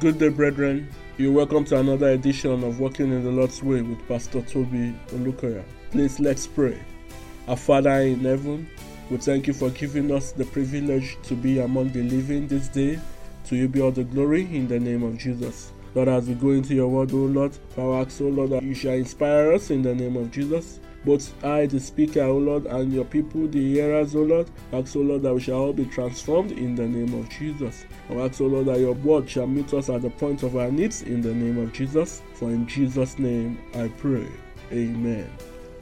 Good day, brethren. You're welcome to another edition of Walking in the Lord's Way with Pastor Toby Olukoya. Please let's pray. Our Father in heaven, we thank you for giving us the privilege to be among the living this day. To you be all the glory in the name of Jesus. Lord, as we go into your word, O Lord, ask, O Lord, that you shall inspire us in the name of Jesus both I, the speaker, O Lord, and your people, the hearers, O Lord. Ask, O Lord, that we shall all be transformed in the name of Jesus. I ask, O Lord, that your word shall meet us at the point of our needs in the name of Jesus. For in Jesus' name I pray. Amen.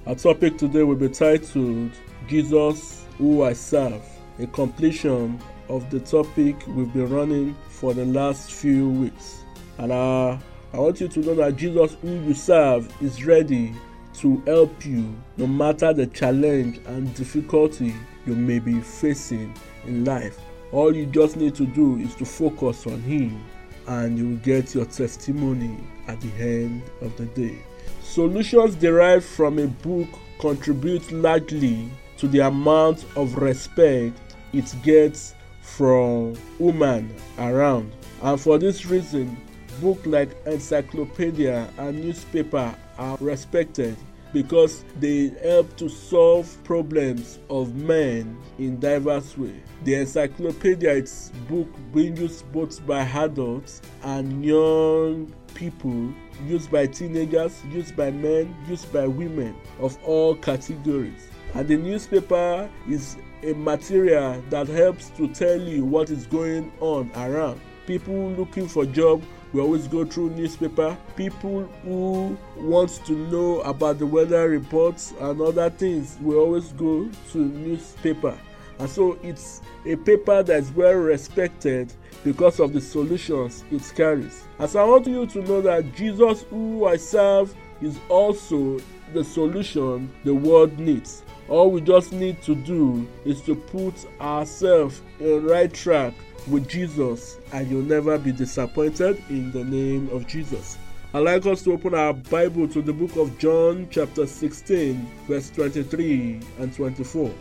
Our topic today will be titled Jesus Who I Serve, a completion of the topic we've been running for the last few weeks. And uh, I want you to know that Jesus, who you serve, is ready to help you no matter the challenge and difficulty you may be facing in life. All you just need to do is to focus on Him and you will get your testimony at the end of the day. Solutions derived from a book contribute largely to the amount of respect it gets from women around. And for this reason, books like encyclopedia and newspaper are respected because they help to solve problems of men in diverse ways. The encyclopedia book being used both by adults and young people, used by teenagers, used by men, used by women of all categories. And the newspaper is a material that helps to tell you what is going on around. People looking for job we always go through newspaper. People who want to know about the weather reports and other things we always go to newspaper. And so it's a paper that is well respected because of the solutions it carries. As i want you to know that jesus who i serve is also the solution the world needs. All we just need to do is to put ourselves in right track with Jesus and you'll never be disappointed in the name of Jesus. I'd like us to open our Bible to the book of John, chapter 16, verse 23 and 24.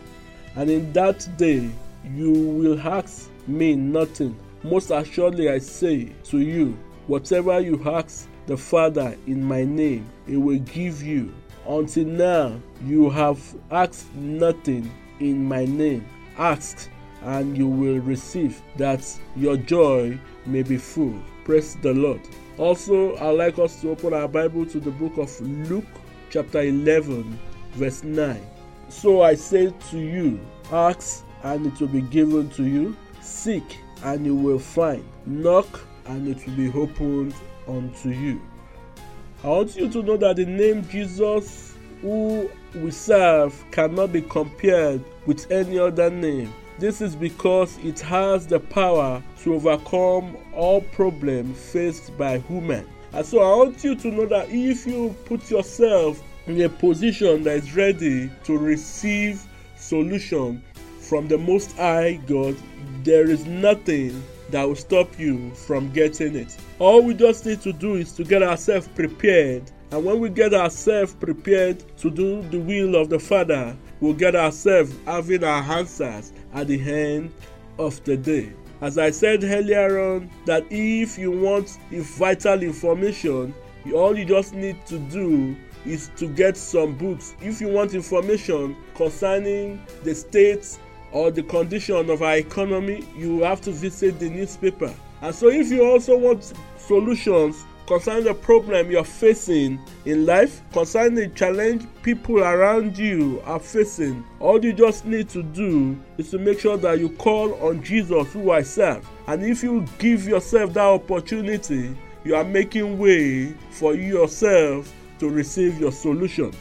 And in that day you will ask me nothing. Most assuredly, I say to you, whatever you ask the Father in my name, He will give you. Until now, you have asked nothing in my name. Ask and you will receive that your joy may be full. Praise the Lord. Also, I'd like us to open our Bible to the book of Luke, chapter 11, verse 9. So I say to you, ask and it will be given to you, seek and you will find, knock and it will be opened unto you. I want you to know that the name Jesus, who we serve, cannot be compared with any other name. This is because it has the power to overcome all problems faced by human. And so I want you to know that if you put yourself in a position that is ready to receive solution from the most high God, there is nothing that will stop you from getting it. All we just need to do is to get ourselves prepared. And when we get ourselves prepared to do the will of the Father, we'll get ourselves having our answers at the end of the day. As I said earlier on, that if you want vital information, all you just need to do is to get some books. If you want information concerning the state or the condition of our economy, you have to visit the newspaper. And so, if you also want solutions concerning the problem you're facing in life, concerning the challenge people around you are facing, all you just need to do is to make sure that you call on Jesus, who I serve. And if you give yourself that opportunity, you are making way for yourself to receive your solution.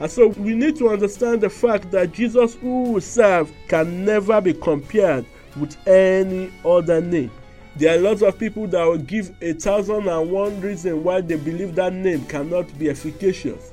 And so we need to understand the fact that Jesus, who we serve, can never be compared with any other name. There are lots of people that will give a thousand and one reason why they believe that name cannot be efficacious.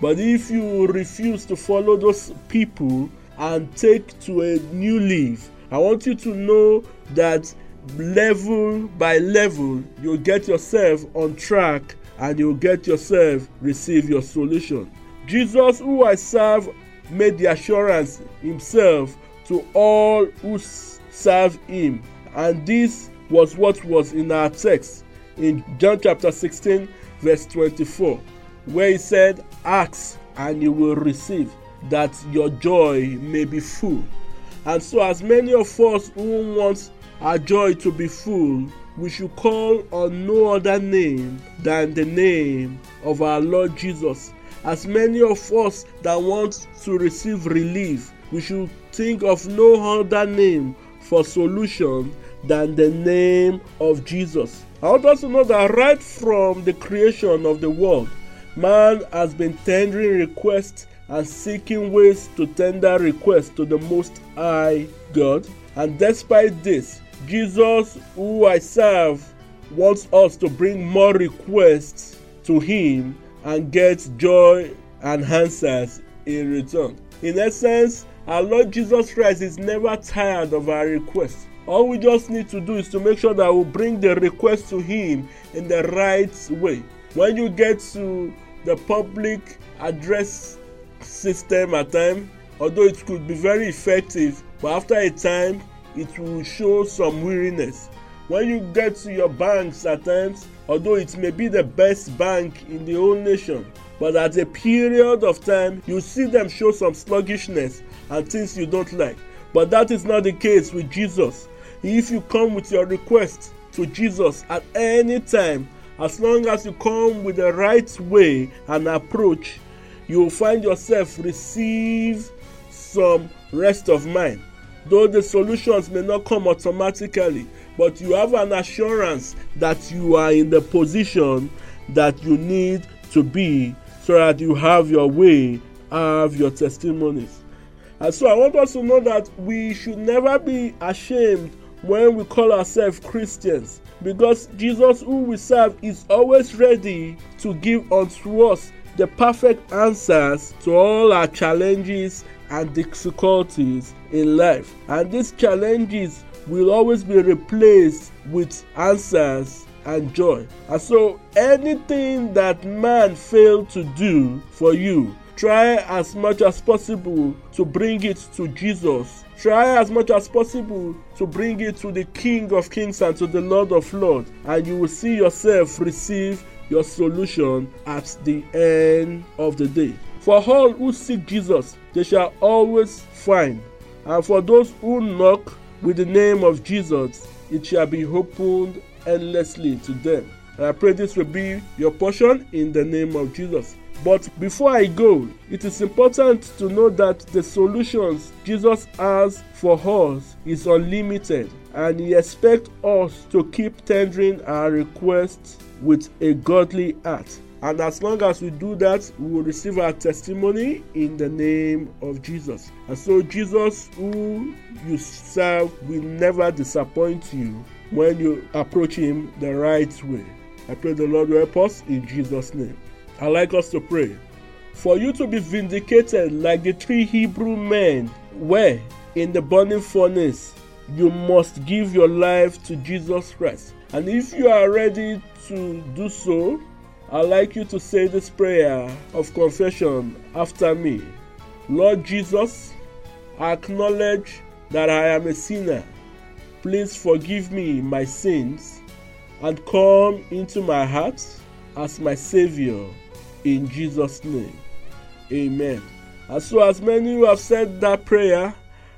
But if you refuse to follow those people and take to a new leaf, I want you to know that level by level, you'll get yourself on track and you'll get yourself receive your solution. Jesus, who I serve, made the assurance himself to all who serve him, and this was what was in our text. in John chapter 16, verse 24, where he said, Ask and you will receive, that your joy may be full. And so, as many of us who want our joy to be full, we should call on no other name than the name of our Lord Jesus. As many of us that want to receive relief, we should think of no other name for solution than the name of Jesus. I want us know that right from the creation of the world, man has been tendering requests and seeking ways to tender requests to the Most High God. And despite this, Jesus, who I serve, wants us to bring more requests to Him and get joy and answers in return. In essence, our Lord Jesus Christ is never tired of our requests. All we just need to do is to make sure that we bring the request to Him in the right way. When you get to the public address system at time, although it could be very effective, but after a time, it will show some weariness. When you get to your banks at times, although it may be the best bank in the whole nation, but at a period of time, you see them show some sluggishness and things you don't like. But that is not the case with Jesus. If you come with your request to Jesus at any time, as long as you come with the right way and approach, you will find yourself receive some rest of mind. Though the solutions may not come automatically but you have an assurance that you are in the position that you need to be so that you have your way have your testimonies. And so i want us to know that we should never be ashamed when we call ourselves christians because jesus who we serve is always ready to give unto us the perfect answers to all our challenges and difficulties in life. And these challenges will always be replaced with answers and joy. And so, anything that man failed to do for you, try as much as possible to bring it to Jesus. Try as much as possible to bring it to the King of Kings and to the Lord of Lords, and you will see yourself receive your solution at the end of the day. For all who seek Jesus, they shall always find. And for those who knock with the name of Jesus, it shall be opened endlessly to them. And I pray this will be your portion in the name of Jesus. But before I go, it is important to know that the solutions Jesus has for us is unlimited and he expects us to keep tendering our requests with a godly heart. And as long as we do that, we will receive our testimony in the name of Jesus. And so, Jesus, who you serve, will never disappoint you when you approach Him the right way. I pray the Lord will help us in Jesus' name. I like us to pray. For you to be vindicated like the three Hebrew men were in the burning furnace, you must give your life to Jesus Christ. And if you are ready to do so, I'd like you to say this prayer of confession after me. Lord Jesus, I acknowledge that I am a sinner. Please forgive me my sins and come into my heart as my Savior in Jesus' name. Amen. As so as many who have said that prayer,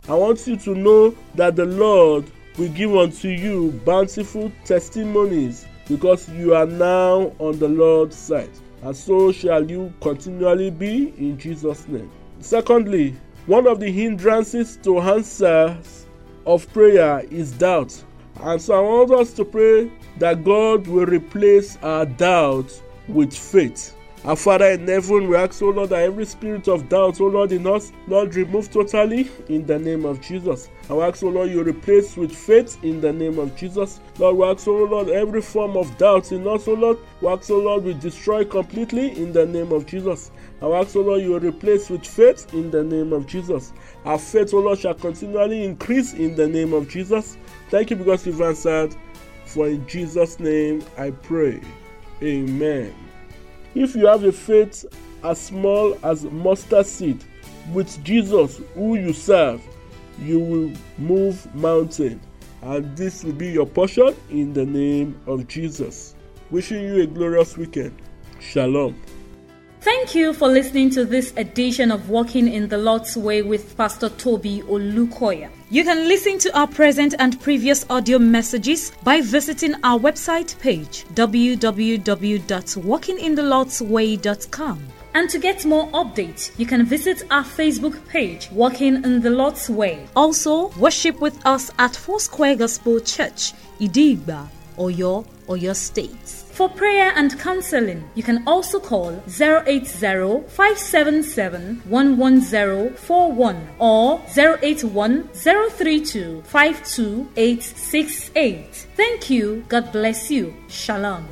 I want you to know that the Lord will give unto you bountiful testimonies because you are now on the Lord's side. And so shall you continually be in Jesus' name. Secondly, one of the hindrances to answers of prayer is doubt. And so I want us to pray that God will replace our doubt with faith. Our Father in heaven, we ask, O Lord, that every spirit of doubt, O Lord, in us, Lord, remove totally in the name of Jesus. I ask, O Lord, you replace with faith in the name of Jesus. Lord, we ask, O Lord, every form of doubt in us, O Lord, we ask, O Lord, we destroy completely in the name of Jesus. I ask, O Lord, you replace with faith in the name of Jesus. Our faith, O Lord, shall continually increase in the name of Jesus. Thank you because you've answered. For in Jesus' name I pray. Amen. If you have a faith as small as mustard seed, with Jesus who you serve, you will move mountain. And this will be your portion in the name of Jesus. Wishing you a glorious weekend. Shalom. Thank you for listening to this edition of Walking in the Lord's Way with Pastor Toby Olukoya. You can listen to our present and previous audio messages by visiting our website page www.walkinginthelordsway.com. And to get more updates, you can visit our Facebook page, Walking in the Lord's Way. Also, worship with us at Foursquare Gospel Church, Idigba, Oyo, Oyo State. For prayer and counseling, you can also call 080-577-11041 or 081-032-52868. Thank you. God bless you. Shalom.